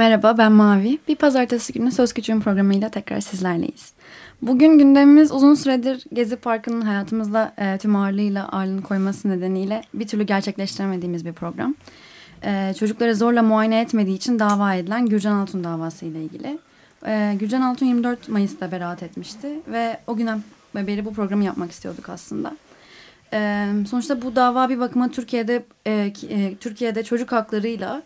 Merhaba ben Mavi. Bir pazartesi günü Söz Küçüğün programıyla tekrar sizlerleyiz. Bugün gündemimiz uzun süredir Gezi Parkı'nın hayatımızda e, tüm ağırlığıyla ağırlığını koyması nedeniyle bir türlü gerçekleştiremediğimiz bir program. E, çocukları zorla muayene etmediği için dava edilen Gürcan Altun davası ile ilgili. E, Gürcan Altun 24 Mayıs'ta beraat etmişti ve o günden beri bu programı yapmak istiyorduk aslında. E, sonuçta bu dava bir bakıma Türkiye'de e, e, Türkiye'de çocuk haklarıyla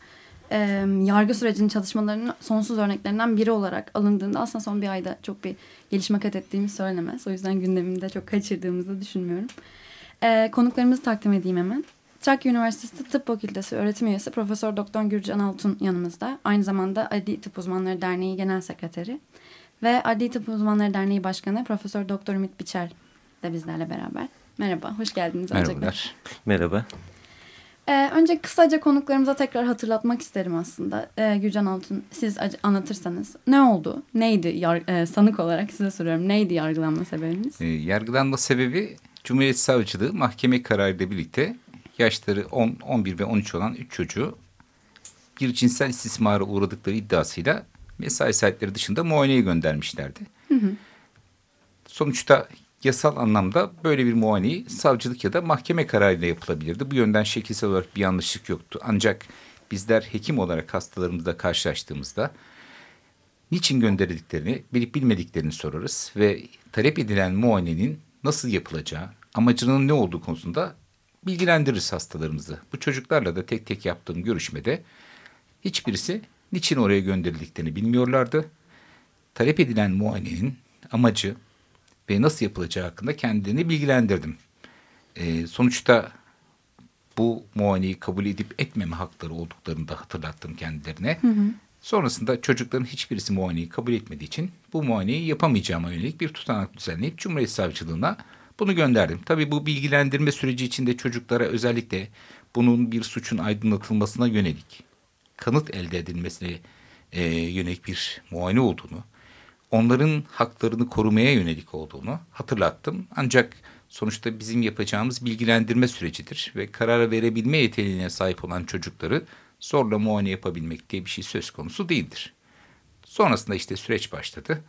e, yargı sürecinin çalışmalarının sonsuz örneklerinden biri olarak alındığında aslında son bir ayda çok bir gelişme kat ettiğimiz söylenemez. O yüzden gündeminde çok kaçırdığımızı düşünmüyorum. E, konuklarımızı takdim edeyim hemen. Trakya Üniversitesi Tıp Fakültesi öğretim üyesi Profesör Doktor Gürcan Altun yanımızda. Aynı zamanda Adli Tıp Uzmanları Derneği Genel Sekreteri ve Adli Tıp Uzmanları Derneği Başkanı Profesör Doktor Ümit Biçer de bizlerle beraber. Merhaba, hoş geldiniz. Merhabalar. Merhaba. Ee, önce kısaca konuklarımıza tekrar hatırlatmak isterim aslında. Ee, Gürcan Altun siz anlatırsanız ne oldu? Neydi yar, e, sanık olarak size soruyorum. Neydi yargılanma sebebiniz? E, yargılanma sebebi Cumhuriyet Savcılığı mahkeme kararıyla birlikte yaşları 10, 11 ve 13 olan 3 çocuğu bir cinsel istismara uğradıkları iddiasıyla mesai saatleri dışında muayeneye göndermişlerdi. Hı hı. Sonuçta yasal anlamda böyle bir muayeneyi savcılık ya da mahkeme kararıyla yapılabilirdi. Bu yönden şekilsel olarak bir yanlışlık yoktu. Ancak bizler hekim olarak hastalarımızla karşılaştığımızda niçin gönderildiklerini bilip bilmediklerini sorarız ve talep edilen muayenenin nasıl yapılacağı, amacının ne olduğu konusunda bilgilendiririz hastalarımızı. Bu çocuklarla da tek tek yaptığım görüşmede hiçbirisi niçin oraya gönderildiklerini bilmiyorlardı. Talep edilen muayenenin amacı ve nasıl yapılacağı hakkında kendilerini bilgilendirdim. E, sonuçta bu muayeneyi kabul edip etmeme hakları olduklarını da hatırlattım kendilerine. Hı hı. Sonrasında çocukların hiçbirisi muayeneyi kabul etmediği için bu muayeneyi yapamayacağıma yönelik bir tutanak düzenleyip Cumhuriyet Savcılığına bunu gönderdim. Tabii bu bilgilendirme süreci içinde çocuklara özellikle bunun bir suçun aydınlatılmasına yönelik, kanıt elde edilmesine e, yönelik bir muayene olduğunu, onların haklarını korumaya yönelik olduğunu hatırlattım. Ancak sonuçta bizim yapacağımız bilgilendirme sürecidir ve karara verebilme yeteneğine sahip olan çocukları zorla muayene yapabilmek diye bir şey söz konusu değildir. Sonrasında işte süreç başladı.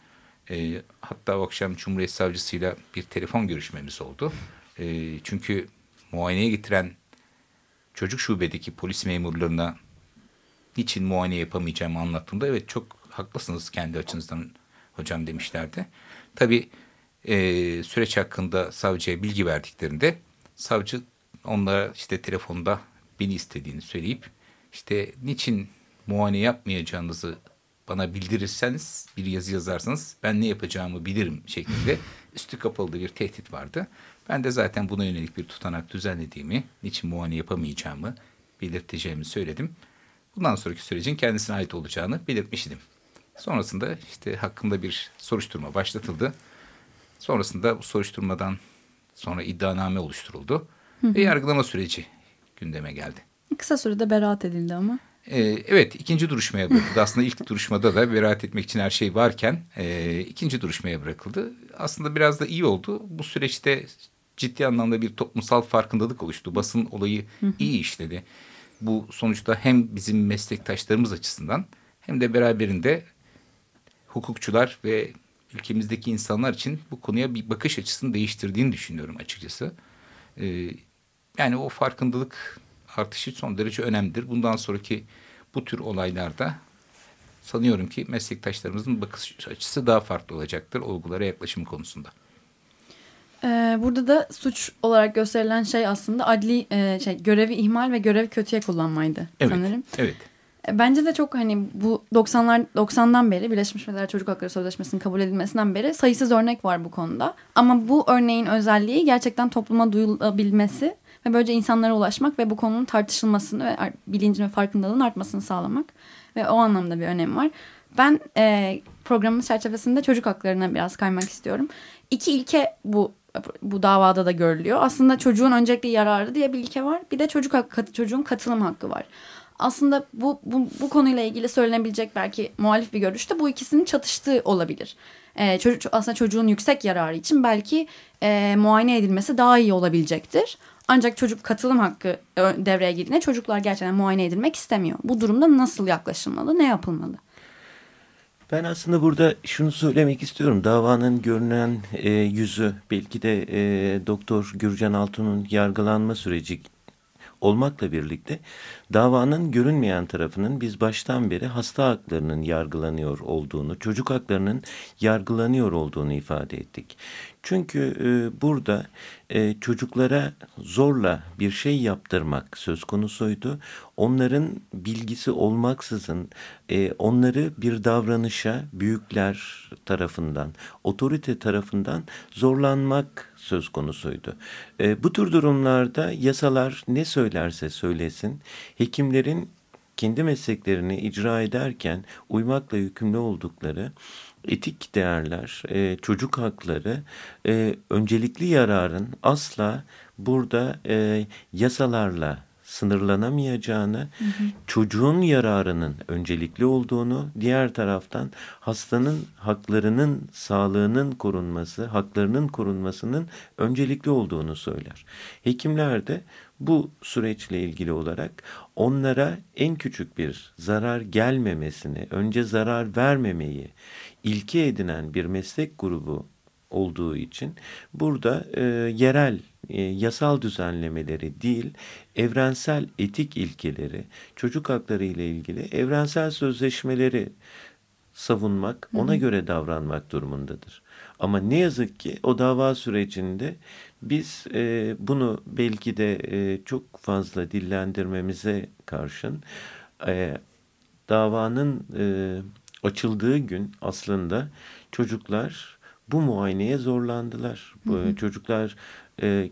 E, hatta o akşam Cumhuriyet Savcısıyla bir telefon görüşmemiz oldu. E, çünkü muayeneye getiren çocuk şubedeki polis memurlarına niçin muayene yapamayacağımı anlattığımda evet çok haklısınız kendi açınızdan hocam demişlerdi. Tabii e, süreç hakkında savcıya bilgi verdiklerinde savcı onlara işte telefonda beni istediğini söyleyip işte niçin muayene yapmayacağınızı bana bildirirseniz bir yazı yazarsanız ben ne yapacağımı bilirim şeklinde üstü kapalı bir tehdit vardı. Ben de zaten buna yönelik bir tutanak düzenlediğimi, niçin muayene yapamayacağımı belirteceğimi söyledim. Bundan sonraki sürecin kendisine ait olacağını belirtmiştim. Sonrasında işte hakkında bir soruşturma başlatıldı. Sonrasında bu soruşturmadan sonra iddianame oluşturuldu. Hı hı. Ve yargılama süreci gündeme geldi. Kısa sürede beraat edildi ama. Ee, evet ikinci duruşmaya bırakıldı. Aslında ilk duruşmada da beraat etmek için her şey varken e, ikinci duruşmaya bırakıldı. Aslında biraz da iyi oldu. Bu süreçte ciddi anlamda bir toplumsal farkındalık oluştu. Basın olayı iyi işledi. Bu sonuçta hem bizim meslektaşlarımız açısından hem de beraberinde hukukçular ve ülkemizdeki insanlar için bu konuya bir bakış açısını değiştirdiğini düşünüyorum açıkçası. Ee, yani o farkındalık artışı son derece önemlidir. Bundan sonraki bu tür olaylarda sanıyorum ki meslektaşlarımızın bakış açısı daha farklı olacaktır olgulara yaklaşım konusunda. Ee, burada da suç olarak gösterilen şey aslında adli e, şey görevi ihmal ve görev kötüye kullanmaydı evet, sanırım. Evet. Bence de çok hani bu 90'lar 90'dan beri Birleşmiş Milletler Çocuk Hakları Sözleşmesi'nin kabul edilmesinden beri sayısız örnek var bu konuda. Ama bu örneğin özelliği gerçekten topluma duyulabilmesi ve böylece insanlara ulaşmak ve bu konunun tartışılmasını ve bilincin ve farkındalığın artmasını sağlamak. ve o anlamda bir önemi var. Ben e, programımız çerçevesinde çocuk haklarına biraz kaymak istiyorum. İki ilke bu bu davada da görülüyor. Aslında çocuğun öncelikli yararı diye bir ilke var. Bir de çocuk hakkı, çocuğun katılım hakkı var. Aslında bu, bu, bu konuyla ilgili söylenebilecek belki muhalif bir görüşte bu ikisinin çatıştığı olabilir. Ee, çocuk, aslında çocuğun yüksek yararı için belki e, muayene edilmesi daha iyi olabilecektir. Ancak çocuk katılım hakkı devreye girdiğinde çocuklar gerçekten muayene edilmek istemiyor. Bu durumda nasıl yaklaşılmalı, ne yapılmalı? Ben aslında burada şunu söylemek istiyorum. Davanın görünen e, yüzü belki de e, Doktor Gürcan Altun'un yargılanma süreci olmakla birlikte davanın görünmeyen tarafının biz baştan beri hasta haklarının yargılanıyor olduğunu, çocuk haklarının yargılanıyor olduğunu ifade ettik. Çünkü e, burada e, çocuklara zorla bir şey yaptırmak söz konusuydu. Onların bilgisi olmaksızın e, onları bir davranışa büyükler tarafından, otorite tarafından zorlanmak söz konusuydu. E, bu tür durumlarda yasalar ne söylerse söylesin, hekimlerin kendi mesleklerini icra ederken uymakla yükümlü oldukları etik değerler, e, çocuk hakları, e, öncelikli yararın asla burada e, yasalarla sınırlanamayacağını, hı hı. çocuğun yararının öncelikli olduğunu, diğer taraftan hastanın haklarının, sağlığının korunması, haklarının korunmasının öncelikli olduğunu söyler. Hekimler de bu süreçle ilgili olarak onlara en küçük bir zarar gelmemesini, önce zarar vermemeyi ilke edinen bir meslek grubu olduğu için burada e, yerel e, yasal düzenlemeleri değil, evrensel etik ilkeleri, çocuk hakları ile ilgili evrensel sözleşmeleri savunmak, ona hı hı. göre davranmak durumundadır. Ama ne yazık ki o dava sürecinde biz e, bunu belki de e, çok fazla dillendirmemize karşın e, davanın e, açıldığı gün aslında çocuklar bu muayeneye zorlandılar. Hı hı. Çocuklar e,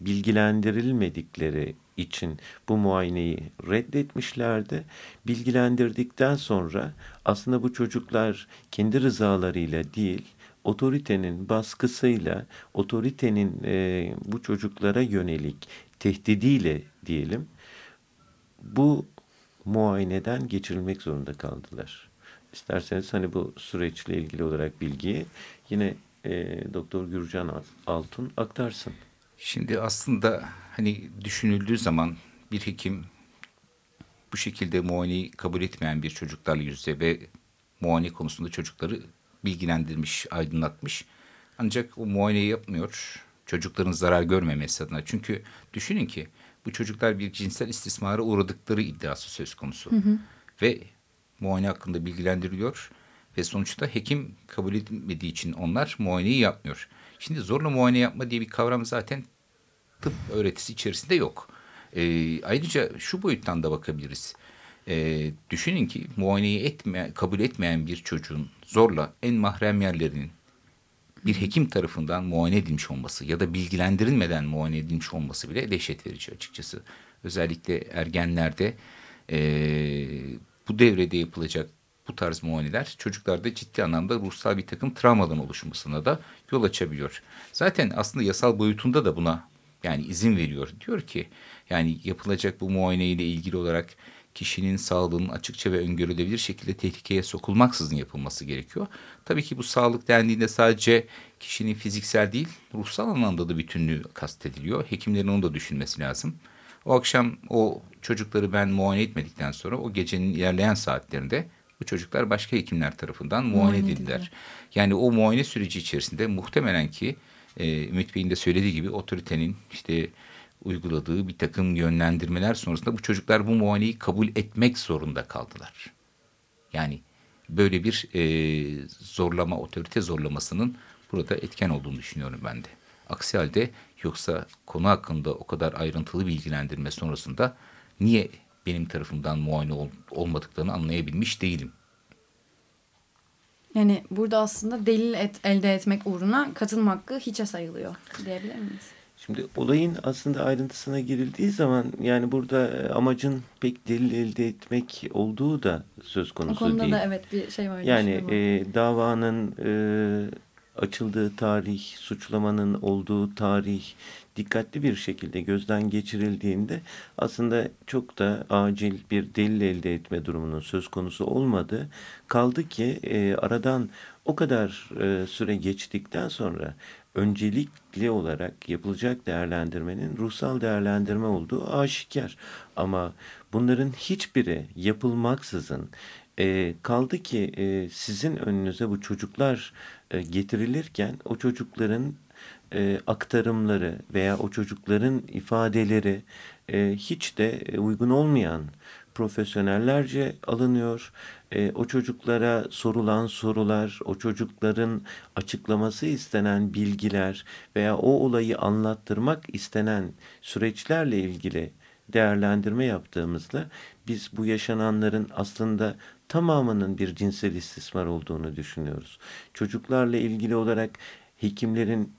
bilgilendirilmedikleri için bu muayeneyi reddetmişlerdi. Bilgilendirdikten sonra aslında bu çocuklar kendi rızalarıyla değil, otoritenin baskısıyla, otoritenin e, bu çocuklara yönelik tehdidiyle diyelim, bu muayeneden geçirilmek zorunda kaldılar. İsterseniz hani bu süreçle ilgili olarak bilgiyi yine e, Doktor Gürcan Altun aktarsın. Şimdi aslında hani düşünüldüğü zaman bir hekim bu şekilde muayeneyi kabul etmeyen bir çocuklarla yüzde ve muayene konusunda çocukları bilgilendirmiş, aydınlatmış. Ancak o muayeneyi yapmıyor. Çocukların zarar görmemesi adına. Çünkü düşünün ki bu çocuklar bir cinsel istismara uğradıkları iddiası söz konusu. Hı hı. Ve muayene hakkında bilgilendiriliyor ve sonuçta hekim kabul etmediği için onlar muayeneyi yapmıyor. Şimdi zorla muayene yapma diye bir kavram zaten tıp öğretisi içerisinde yok. E, ayrıca şu boyuttan da bakabiliriz. E, düşünün ki muayeneyi etme, kabul etmeyen bir çocuğun zorla en mahrem yerlerinin bir hekim tarafından muayene edilmiş olması ya da bilgilendirilmeden muayene edilmiş olması bile dehşet verici açıkçası. Özellikle ergenlerde e, bu devrede yapılacak bu tarz muayeneler çocuklarda ciddi anlamda ruhsal bir takım travmadan oluşmasına da yol açabiliyor. Zaten aslında yasal boyutunda da buna yani izin veriyor. Diyor ki yani yapılacak bu muayene ile ilgili olarak kişinin sağlığının açıkça ve öngörülebilir şekilde tehlikeye sokulmaksızın yapılması gerekiyor. Tabii ki bu sağlık dendiğinde sadece kişinin fiziksel değil ruhsal anlamda da bütünlüğü kastediliyor. Hekimlerin onu da düşünmesi lazım. O akşam o çocukları ben muayene etmedikten sonra o gecenin ilerleyen saatlerinde bu çocuklar başka hekimler tarafından muayene edildiler. Yani o muayene süreci içerisinde muhtemelen ki e, Ümit Bey'in de söylediği gibi otoritenin işte uyguladığı bir takım yönlendirmeler sonrasında bu çocuklar bu muayeneyi kabul etmek zorunda kaldılar. Yani böyle bir e, zorlama, otorite zorlamasının burada etken olduğunu düşünüyorum ben de. Aksi halde yoksa konu hakkında o kadar ayrıntılı bilgilendirme sonrasında niye benim tarafımdan muayene ol, olmadıklarını anlayabilmiş değilim. Yani burada aslında delil et, elde etmek uğruna katılım hakkı hiçe sayılıyor diyebilir miyiz? Şimdi olayın aslında ayrıntısına girildiği zaman yani burada e, amacın pek delil elde etmek olduğu da söz konusu O konuda değil. da evet bir şey var. Yani e, şey var. davanın e, açıldığı tarih, suçlamanın olduğu tarih dikkatli bir şekilde gözden geçirildiğinde aslında çok da acil bir delil elde etme durumunun söz konusu olmadı. Kaldı ki e, aradan o kadar e, süre geçtikten sonra öncelikli olarak yapılacak değerlendirmenin ruhsal değerlendirme olduğu aşikar. Ama bunların hiçbiri yapılmaksızın e, kaldı ki e, sizin önünüze bu çocuklar e, getirilirken o çocukların e, aktarımları veya o çocukların ifadeleri e, hiç de uygun olmayan profesyonellerce alınıyor. E, o çocuklara sorulan sorular, o çocukların açıklaması istenen bilgiler veya o olayı anlattırmak istenen süreçlerle ilgili değerlendirme yaptığımızda biz bu yaşananların aslında tamamının bir cinsel istismar olduğunu düşünüyoruz. Çocuklarla ilgili olarak hekimlerin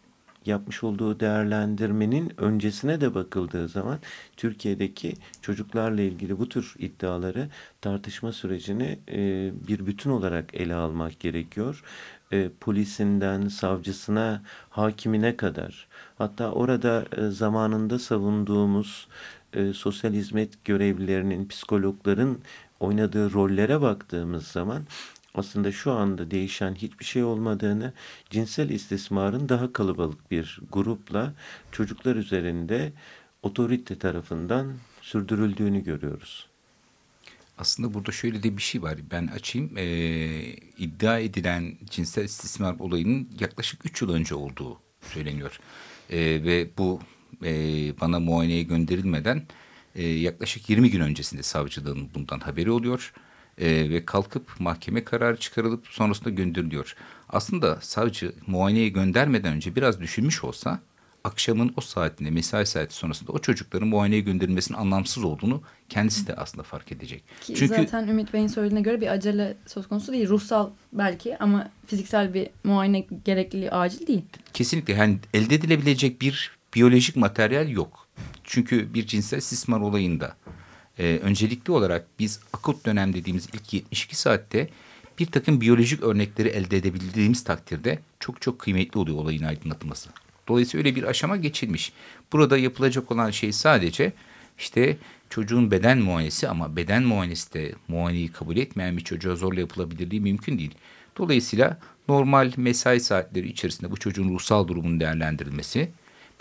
yapmış olduğu değerlendirmenin öncesine de bakıldığı zaman Türkiye'deki çocuklarla ilgili bu tür iddiaları tartışma sürecini e, bir bütün olarak ele almak gerekiyor. E, polisinden savcısına, hakimine kadar hatta orada e, zamanında savunduğumuz e, sosyal hizmet görevlilerinin, psikologların oynadığı rollere baktığımız zaman aslında şu anda değişen hiçbir şey olmadığını, cinsel istismarın daha kalabalık bir grupla çocuklar üzerinde otorite tarafından sürdürüldüğünü görüyoruz. Aslında burada şöyle de bir şey var. Ben açayım. Ee, iddia edilen cinsel istismar olayının yaklaşık 3 yıl önce olduğu söyleniyor. Ee, ve bu e, bana muayeneye gönderilmeden e, yaklaşık 20 gün öncesinde savcılığın bundan haberi oluyor. E, ve kalkıp mahkeme kararı çıkarılıp sonrasında gönderiliyor. Aslında savcı muayeneye göndermeden önce biraz düşünmüş olsa akşamın o saatinde mesai saati sonrasında o çocukların muayeneye gönderilmesinin anlamsız olduğunu kendisi de aslında fark edecek. Ki Çünkü zaten Ümit Bey'in söylediğine göre bir acele söz konusu değil. Ruhsal belki ama fiziksel bir muayene gerekliliği acil değil. kesinlikle yani elde edilebilecek bir biyolojik materyal yok. Çünkü bir cinsel istismar olayında e, öncelikli olarak biz akut dönem dediğimiz ilk 72 saatte bir takım biyolojik örnekleri elde edebildiğimiz takdirde çok çok kıymetli oluyor olayın aydınlatılması. Dolayısıyla öyle bir aşama geçilmiş. Burada yapılacak olan şey sadece işte çocuğun beden muayenesi ama beden muayenesi de muayeneyi kabul etmeyen bir çocuğa zorla yapılabilirliği mümkün değil. Dolayısıyla normal mesai saatleri içerisinde bu çocuğun ruhsal durumunun değerlendirilmesi,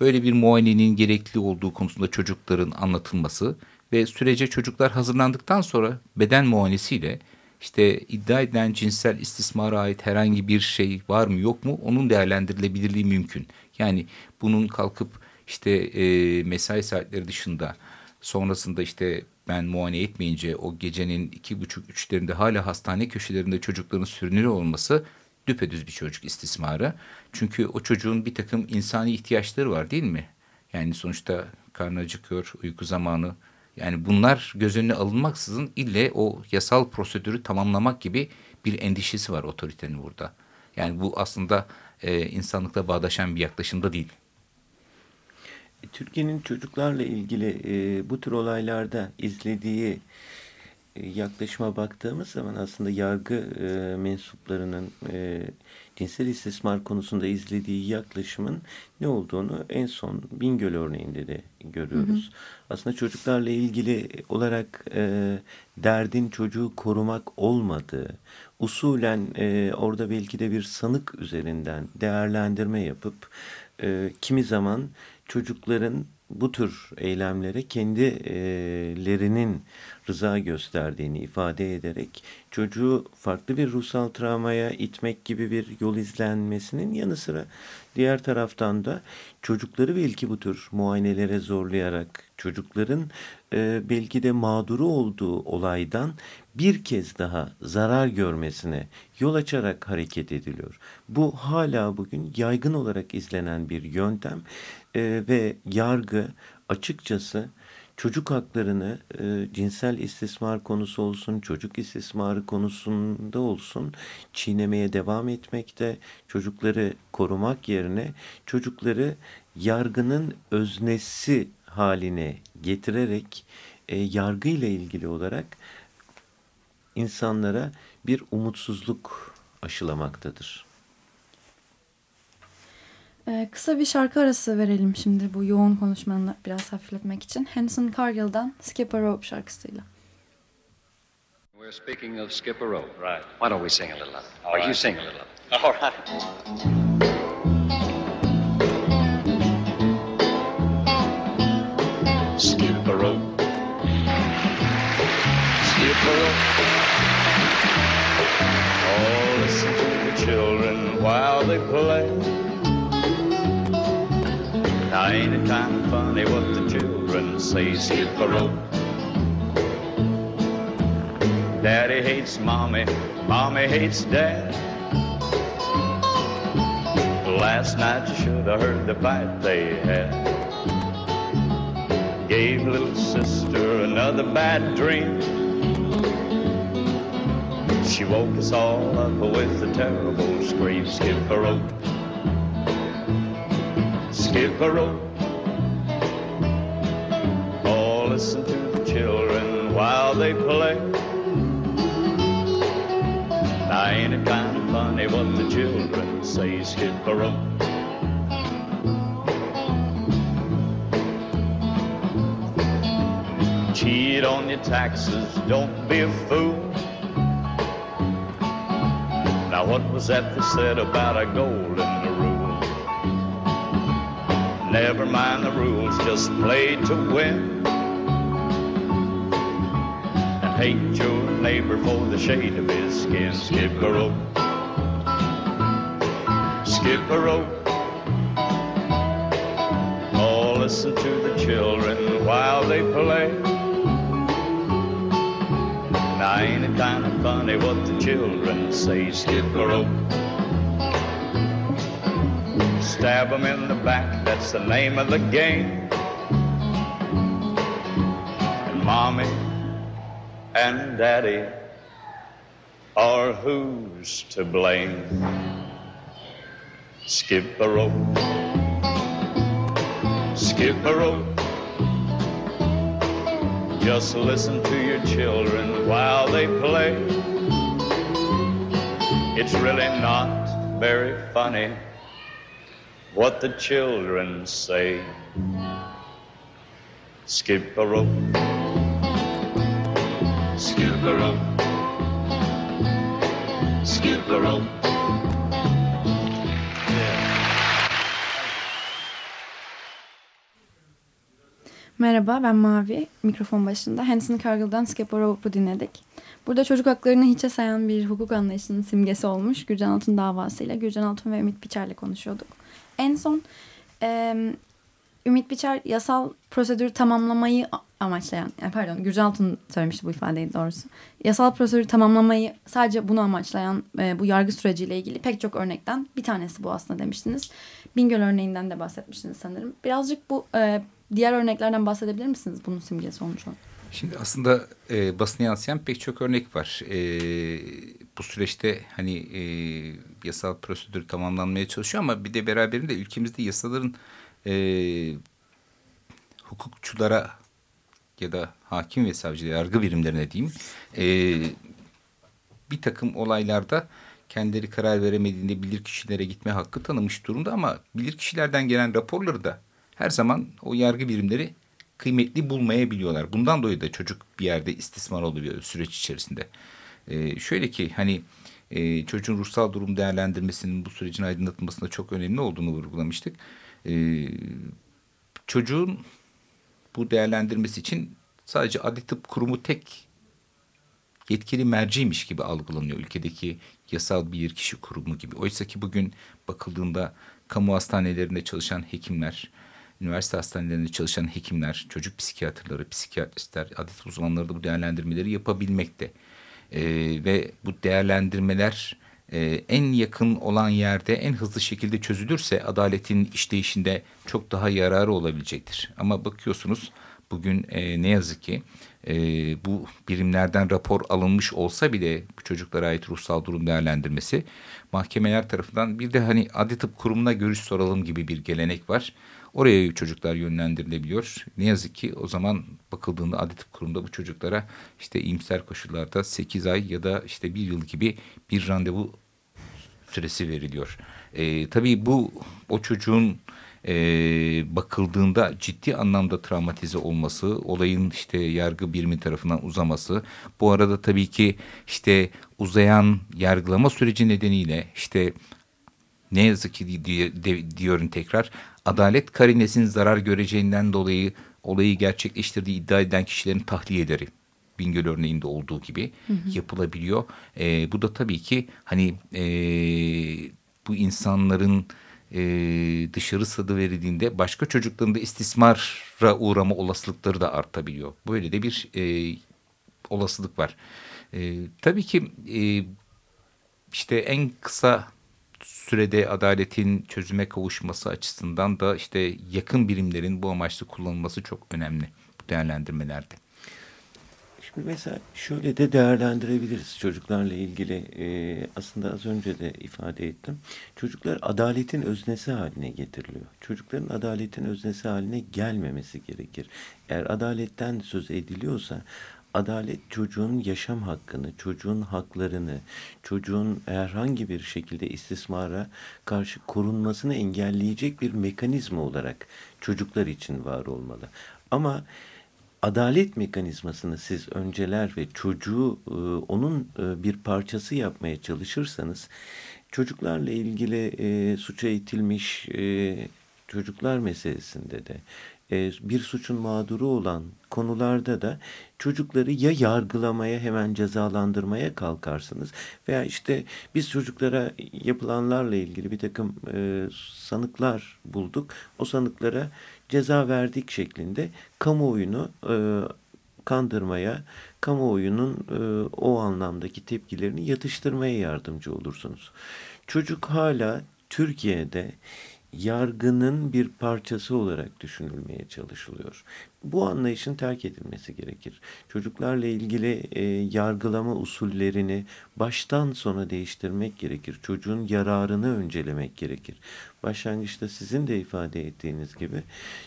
böyle bir muayenenin gerekli olduğu konusunda çocukların anlatılması ve sürece çocuklar hazırlandıktan sonra beden muayenesiyle işte iddia edilen cinsel istismara ait herhangi bir şey var mı yok mu onun değerlendirilebilirliği mümkün. Yani bunun kalkıp işte e, mesai saatleri dışında sonrasında işte ben muayene etmeyince o gecenin iki buçuk üçlerinde hala hastane köşelerinde çocukların sürünüyor olması düpedüz bir çocuk istismarı. Çünkü o çocuğun bir takım insani ihtiyaçları var değil mi? Yani sonuçta karnı acıkıyor, uyku zamanı. Yani bunlar göz önüne alınmaksızın ille o yasal prosedürü tamamlamak gibi bir endişesi var otoritenin burada. Yani bu aslında e, insanlıkla bağdaşan bir yaklaşımda değil. Türkiye'nin çocuklarla ilgili e, bu tür olaylarda izlediği e, yaklaşıma baktığımız zaman aslında yargı e, mensuplarının e, cinsel istismar konusunda izlediği yaklaşımın ne olduğunu en son Bingöl örneğinde de görüyoruz. Hı hı. Aslında çocuklarla ilgili olarak e, derdin çocuğu korumak olmadığı, usulen e, orada belki de bir sanık üzerinden değerlendirme yapıp e, kimi zaman çocukların bu tür eylemlere kendilerinin rıza gösterdiğini ifade ederek çocuğu farklı bir ruhsal travmaya itmek gibi bir yol izlenmesinin yanı sıra diğer taraftan da çocukları belki bu tür muayenelere zorlayarak çocukların e, belki de mağduru olduğu olaydan bir kez daha zarar görmesine yol açarak hareket ediliyor. Bu hala bugün yaygın olarak izlenen bir yöntem e, ve yargı açıkçası çocuk haklarını e, cinsel istismar konusu olsun, çocuk istismarı konusunda olsun çiğnemeye devam etmekte. Çocukları korumak yerine çocukları yargının öznesi haline getirerek e, yargıyla ilgili olarak insanlara bir umutsuzluk aşılamaktadır. Ee, kısa bir şarkı arası verelim şimdi bu yoğun konuşmanı biraz hafifletmek için. Hanson Cargill'dan Skip a Rope şarkısıyla. We're speaking of Skipper Rope. Right. Why don't we sing a little of it? All or right. you sing a little of it. All right. Skip a rope. Skip a rope. Oh, listen to the children while they play. Now ain't it kind of funny what the children say? Skip a rope. Daddy hates mommy, mommy hates dad. Last night you should have heard the fight they had. Gave little sister another bad dream. She woke us all up with a terrible scream. Skip a rope. Skip a rope. Oh, listen to the children while they play. Now ain't it kind of funny what the children say? Skip a rope. Cheat on your taxes, don't be a fool. Now what was that they said about a golden? Never mind the rules, just play to win. And hate your neighbor for the shade of his skin. Skip a rope. Skip a rope. Oh, listen to the children while they play. Now ain't it kind of funny what the children say? Skip a rope. Stab 'em in the back, that's the name of the game. And mommy and daddy are who's to blame? Skip a rope. Skip a rope. Just listen to your children while they play. It's really not very funny what the children say. Skip a rope. Skip a rope. Skip a rope. Merhaba ben Mavi. Mikrofon başında Hanson Cargill'dan Skip a Rope'u dinledik. Burada çocuk haklarını hiçe sayan bir hukuk anlayışının simgesi olmuş Gürcan Altun davasıyla Gürcan Altun ve Ümit Biçer'le konuşuyorduk. En son e, Ümit Biçer yasal prosedürü tamamlamayı amaçlayan, yani pardon Gürcan Altun söylemişti bu ifadeyi doğrusu. Yasal prosedürü tamamlamayı sadece bunu amaçlayan e, bu yargı süreciyle ilgili pek çok örnekten bir tanesi bu aslında demiştiniz. Bingöl örneğinden de bahsetmiştiniz sanırım. Birazcık bu e, diğer örneklerden bahsedebilir misiniz bunun simgesi olmuş olan? Şimdi aslında e, basına yansıyan pek çok örnek var. E, bu süreçte hani e, yasal prosedür tamamlanmaya çalışıyor ama bir de beraberinde ülkemizde yasaların e, hukukçulara ya da hakim ve savcı yargı birimlerine diyeyim e, bir takım olaylarda kendileri karar veremediğinde bilir kişilere gitme hakkı tanımış durumda ama bilir kişilerden gelen raporları da her zaman o yargı birimleri kıymetli bulmayabiliyorlar. Bundan dolayı da çocuk bir yerde istismar oluyor süreç içerisinde. Ee, şöyle ki hani e, çocuğun ruhsal durum değerlendirmesinin bu sürecin aydınlatılmasında çok önemli olduğunu vurgulamıştık. Ee, çocuğun bu değerlendirmesi için sadece adli tıp kurumu tek yetkili merciymiş gibi algılanıyor ülkedeki yasal bir kişi kurumu gibi. Oysa ki bugün bakıldığında kamu hastanelerinde çalışan hekimler, üniversite hastanelerinde çalışan hekimler, çocuk psikiyatrları, psikiyatristler, adet uzmanları da bu değerlendirmeleri yapabilmekte. Ee, ve bu değerlendirmeler e, en yakın olan yerde en hızlı şekilde çözülürse adaletin işleyişinde çok daha yararı olabilecektir. Ama bakıyorsunuz bugün e, ne yazık ki e, bu birimlerden rapor alınmış olsa bile bu çocuklara ait ruhsal durum değerlendirmesi mahkemeler tarafından bir de hani adli tıp kurumuna görüş soralım gibi bir gelenek var. Oraya çocuklar yönlendirilebiliyor. Ne yazık ki o zaman bakıldığında adli tıp kurumunda bu çocuklara işte iyimser koşullarda 8 ay ya da işte bir yıl gibi bir randevu süresi veriliyor. E, tabii bu o çocuğun e, bakıldığında ciddi anlamda travmatize olması, olayın işte yargı birimi tarafından uzaması. Bu arada tabii ki işte uzayan yargılama süreci nedeniyle işte ne yazık ki diyorum tekrar adalet karinesinin zarar göreceğinden dolayı olayı gerçekleştirdiği iddia eden kişilerin tahliyeleri Bingöl örneğinde olduğu gibi hı hı. yapılabiliyor. E, bu da tabii ki hani e, bu insanların e, dışarı sadı verildiğinde başka çocukların da istismara uğrama olasılıkları da artabiliyor. Böyle de bir e, olasılık var. E, tabii ki e, işte en kısa sürede adaletin çözüme kavuşması açısından da işte yakın birimlerin bu amaçlı kullanılması çok önemli bu değerlendirmelerde. Şimdi mesela şöyle de değerlendirebiliriz çocuklarla ilgili e, aslında az önce de ifade ettim. Çocuklar adaletin öznesi haline getiriliyor. Çocukların adaletin öznesi haline gelmemesi gerekir. Eğer adaletten söz ediliyorsa adalet çocuğun yaşam hakkını, çocuğun haklarını, çocuğun herhangi bir şekilde istismara karşı korunmasını engelleyecek bir mekanizma olarak çocuklar için var olmalı. Ama adalet mekanizmasını siz önceler ve çocuğu e, onun e, bir parçası yapmaya çalışırsanız çocuklarla ilgili e, suça itilmiş çocuklar meselesinde de bir suçun mağduru olan konularda da çocukları ya yargılamaya hemen cezalandırmaya kalkarsınız veya işte biz çocuklara yapılanlarla ilgili bir takım e, sanıklar bulduk. O sanıklara ceza verdik şeklinde kamuoyunu e, kandırmaya, kamuoyunun e, o anlamdaki tepkilerini yatıştırmaya yardımcı olursunuz. Çocuk hala Türkiye'de yargının bir parçası olarak düşünülmeye çalışılıyor. Bu anlayışın terk edilmesi gerekir. Çocuklarla ilgili e, yargılama usullerini baştan sona değiştirmek gerekir. Çocuğun yararını öncelemek gerekir. Başlangıçta sizin de ifade ettiğiniz gibi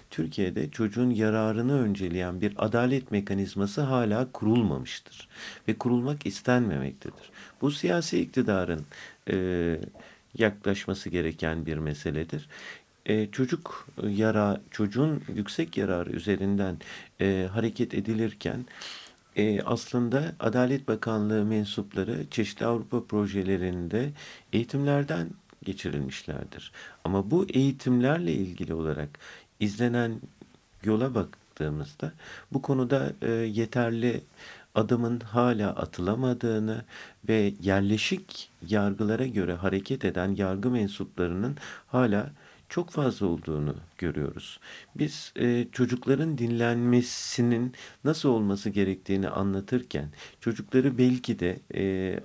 Türkiye'de çocuğun yararını önceleyen bir adalet mekanizması hala kurulmamıştır ve kurulmak istenmemektedir. Bu siyasi iktidarın e, yaklaşması gereken bir meseledir. E, çocuk yara, çocuğun yüksek yararı üzerinden e, hareket edilirken e, aslında Adalet Bakanlığı mensupları çeşitli Avrupa projelerinde eğitimlerden geçirilmişlerdir. Ama bu eğitimlerle ilgili olarak izlenen yola baktığımızda bu konuda e, yeterli adımın hala atılamadığını ve yerleşik yargılara göre hareket eden yargı mensuplarının hala çok fazla olduğunu görüyoruz. Biz e, çocukların dinlenmesinin nasıl olması gerektiğini anlatırken çocukları belki de e,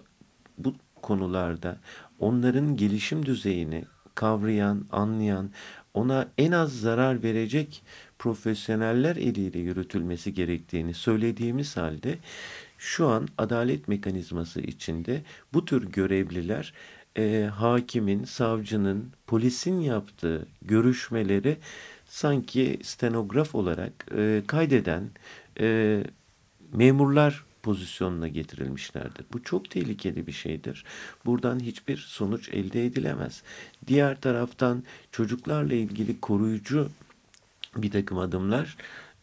bu konularda onların gelişim düzeyini kavrayan, anlayan, ona en az zarar verecek profesyoneller eliyle yürütülmesi gerektiğini söylediğimiz halde şu an adalet mekanizması içinde bu tür görevliler e, hakimin, savcının, polisin yaptığı görüşmeleri sanki stenograf olarak e, kaydeden e, memurlar pozisyonuna getirilmişlerdir. Bu çok tehlikeli bir şeydir. Buradan hiçbir sonuç elde edilemez. Diğer taraftan çocuklarla ilgili koruyucu bir takım adımlar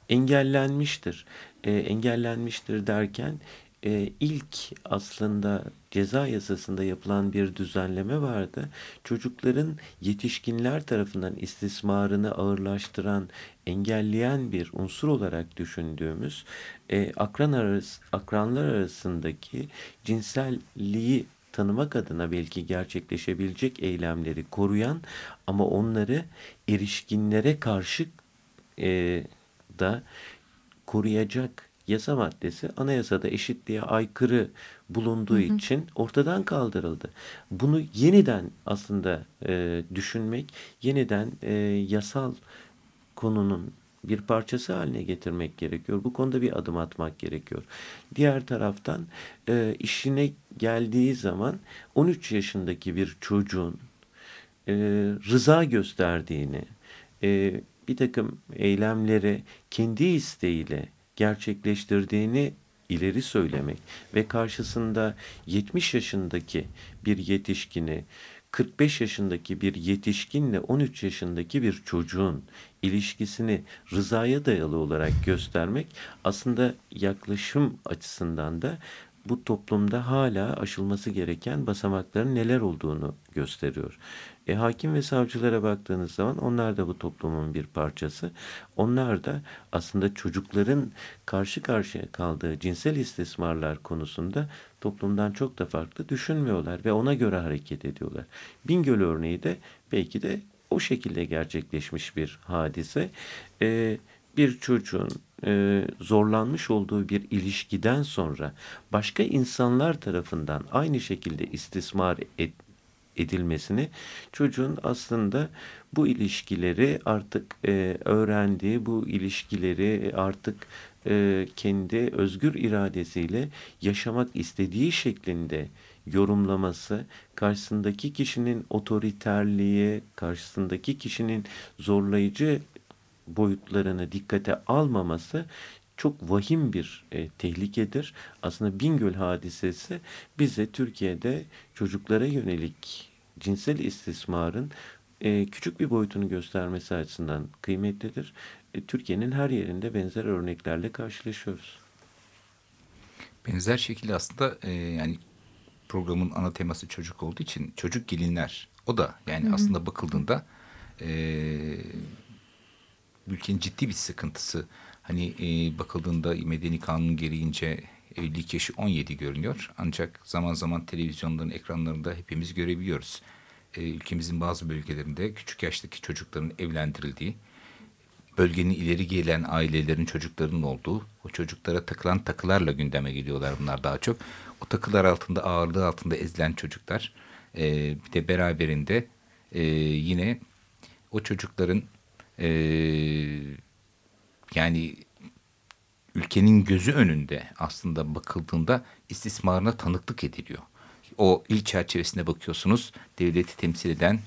engellenmiştir. E, engellenmiştir derken e, ilk aslında ceza yasasında yapılan bir düzenleme vardı. Çocukların yetişkinler tarafından istismarını ağırlaştıran, engelleyen bir unsur olarak düşündüğümüz e, akran arası, akranlar arasındaki cinselliği tanımak adına belki gerçekleşebilecek eylemleri koruyan ama onları erişkinlere karşı e, da koruyacak yasa maddesi anayasada eşitliğe aykırı bulunduğu hı hı. için ortadan kaldırıldı. Bunu yeniden aslında e, düşünmek, yeniden e, yasal konunun bir parçası haline getirmek gerekiyor. Bu konuda bir adım atmak gerekiyor. Diğer taraftan e, işine geldiği zaman 13 yaşındaki bir çocuğun e, rıza gösterdiğini, e, bir takım eylemleri kendi isteğiyle gerçekleştirdiğini ileri söylemek ve karşısında 70 yaşındaki bir yetişkini 45 yaşındaki bir yetişkinle 13 yaşındaki bir çocuğun ilişkisini rızaya dayalı olarak göstermek aslında yaklaşım açısından da bu toplumda hala aşılması gereken basamakların neler olduğunu gösteriyor. E, hakim ve savcılara baktığınız zaman onlar da bu toplumun bir parçası. Onlar da aslında çocukların karşı karşıya kaldığı cinsel istismarlar konusunda toplumdan çok da farklı düşünmüyorlar ve ona göre hareket ediyorlar. Bingöl örneği de belki de o şekilde gerçekleşmiş bir hadise. E, bir çocuğun e, zorlanmış olduğu bir ilişkiden sonra başka insanlar tarafından aynı şekilde istismar et, edilmesini çocuğun aslında bu ilişkileri artık e, öğrendiği bu ilişkileri artık e, kendi özgür iradesiyle yaşamak istediği şeklinde yorumlaması, karşısındaki kişinin otoriterliği, karşısındaki kişinin zorlayıcı boyutlarını dikkate almaması çok vahim bir e, tehlikedir. Aslında Bingöl hadisesi bize Türkiye'de çocuklara yönelik cinsel istismarın e, küçük bir boyutunu göstermesi açısından kıymetlidir. E, Türkiye'nin her yerinde benzer örneklerle karşılaşıyoruz. Benzer şekilde aslında e, yani programın ana teması çocuk olduğu için çocuk gelinler o da yani hı hı. aslında bakıldığında e, ülkenin ciddi bir sıkıntısı. Hani e, bakıldığında medeni kanun gereğince evlilik yaşı 17 görünüyor. Ancak zaman zaman televizyonların ekranlarında hepimiz görebiliyoruz. E, ülkemizin bazı bölgelerinde küçük yaştaki çocukların evlendirildiği, bölgenin ileri gelen ailelerin çocuklarının olduğu, o çocuklara takılan takılarla gündeme geliyorlar bunlar daha çok. O takılar altında, ağırlığı altında ezilen çocuklar. E, bir de beraberinde e, yine o çocukların e, yani ülkenin gözü önünde aslında bakıldığında istismarına tanıklık ediliyor. O il çerçevesine bakıyorsunuz devleti temsil eden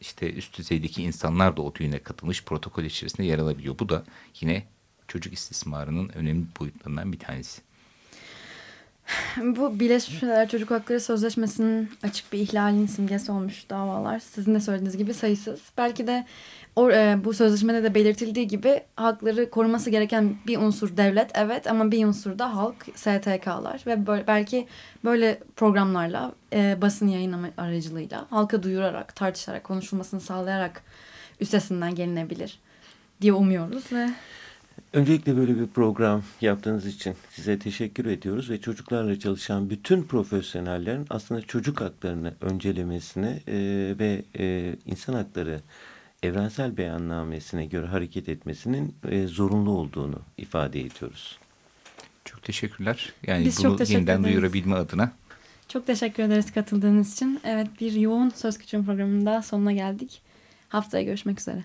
işte üst düzeydeki insanlar da o düğüne katılmış protokol içerisinde yer alabiliyor. Bu da yine çocuk istismarının önemli boyutlarından bir tanesi. Bu Birleşmiş Milletler Çocuk Hakları Sözleşmesi'nin açık bir ihlalinin simgesi olmuş davalar. Sizin de söylediğiniz gibi sayısız. Belki de o, e, bu sözleşmede de belirtildiği gibi hakları koruması gereken bir unsur devlet evet ama bir unsur da halk STK'lar ve böyle, belki böyle programlarla e, basın yayın aracılığıyla halka duyurarak tartışarak konuşulmasını sağlayarak üstesinden gelinebilir diye umuyoruz ve Öncelikle böyle bir program yaptığınız için size teşekkür ediyoruz ve çocuklarla çalışan bütün profesyonellerin aslında çocuk haklarını öncelemesine e, ve e, insan hakları evrensel beyannamesine göre hareket etmesinin e, zorunlu olduğunu ifade ediyoruz. Çok teşekkürler. Yani Biz bunu teşekkür yeniden ederiz. duyurabilme adına. Çok teşekkür ederiz katıldığınız için. Evet bir yoğun Söz Küçüğün programında sonuna geldik. Haftaya görüşmek üzere.